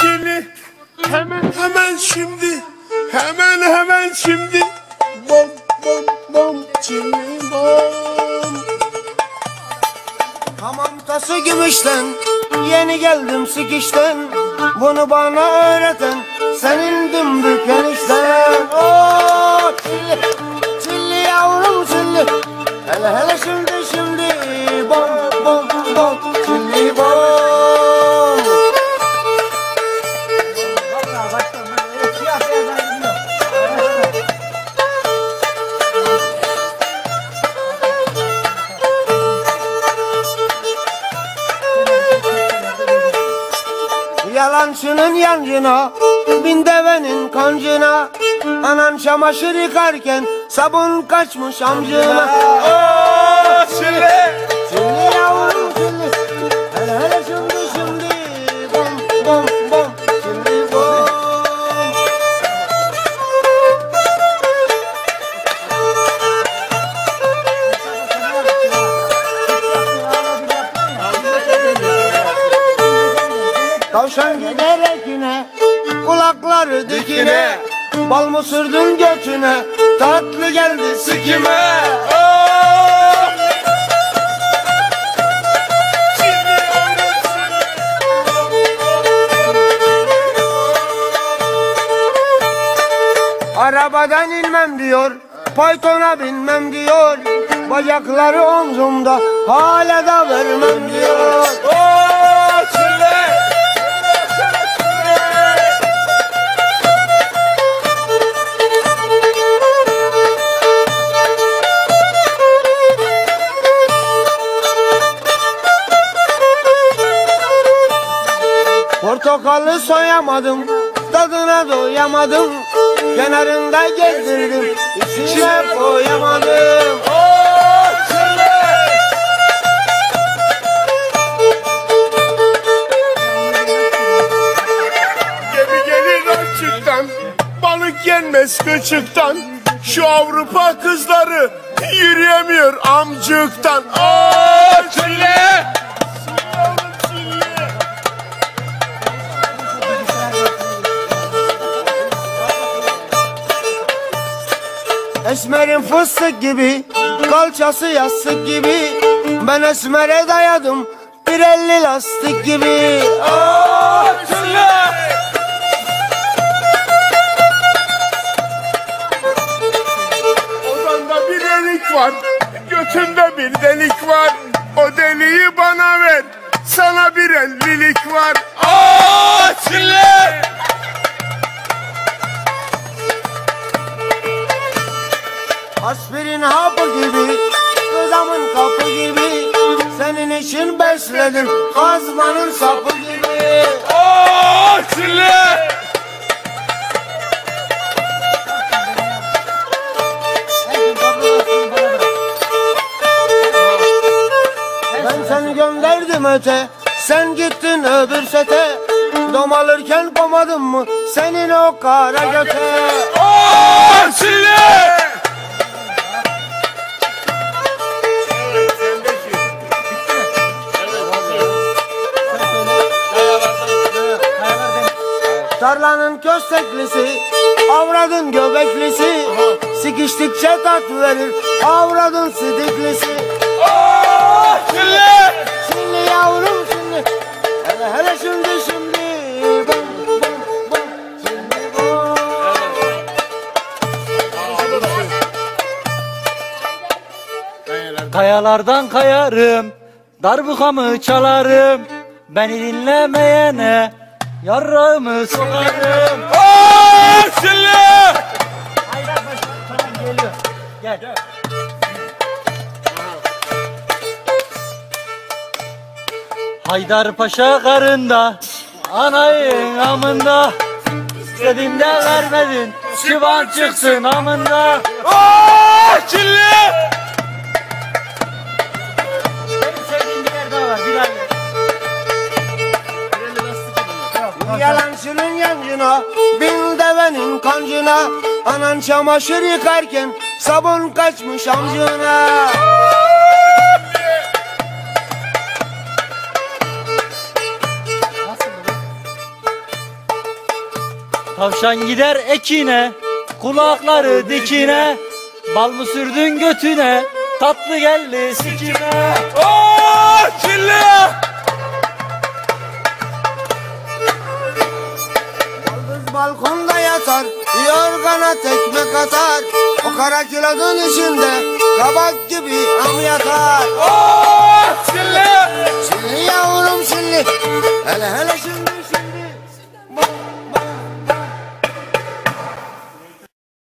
çili. Hemen hemen şimdi. Hemen hemen şimdi. Bom bom bom çili bom. Hamam tası gümüşten Yeni geldim sikişten. Bunu bana öğreten Senin dümbük enişten. Oo, çilli, çilli yavrum çilli Hele hele şimdi şimdi. Bom bom bom çilli bom Yalancının yancına Bin devenin kancına. Anan çamaşır yıkarken Sabun kaçmış amcına. Aa, çili Tavşan giderek yine Kulakları dikine. Bal mı sürdün götüne Tatlı geldi sikime. Aa! Arabadan inmem diyor Paytona binmem diyor. Bacakları omzumda Hala da vermem diyor. Aa, Portakalı soyamadım Tadına doyamadım. Kenarında gezdirdim İçine koyamadım. Balık yenmez kıçıktan Şu Avrupa kızları Yürüyemiyor amcıktan Aa, çile Esmerin fıstık gibi Kalçası yastık gibi. Ben esmere dayadım Bir elli lastik gibi. Aa, çile Odanda bir delik var Götünde bir delik var. O deliği bana ver Sana bir ellilik var. Aa, çile Aspirin hapı gibi Kızamın kapı gibi. Senin için besledim Kazmanın sapı gibi. Aa, çile Ben seni gönderdim öte Sen gittin öbür sete. Domalırken komadın mı Senin o kara göte? Aa, çile Tarlanın kösteklisi Avradın göbeklisi. Sikiştikçe tat verir Avradın sidiklisi. Aa, çile Şimdi yavrum şimdi. Hele hele şimdi şimdi. Bum bum bum. Şimdi bum Kayalardan kayarım, darbukamı çalarım. Beni dinlemeyene yarrağımı sokarım. Aa, çile Geliyor. Gel. Haydar Paşa karında, anayın amında. İstediğimde vermedin, çıban çıksın amında. Çile Benim Yancına Bin devenin kancına Anan çamaşır yıkarken Sabun kaçmış amcına Tavşan gider ekine, kulakları dikine. Bal mı sürdün götüne, tatlı geldi sikine. Oo çilli. Balkonda yatar Yorgana tekme katar O kara kilodun içinde Kabak gibi am yatar. Oo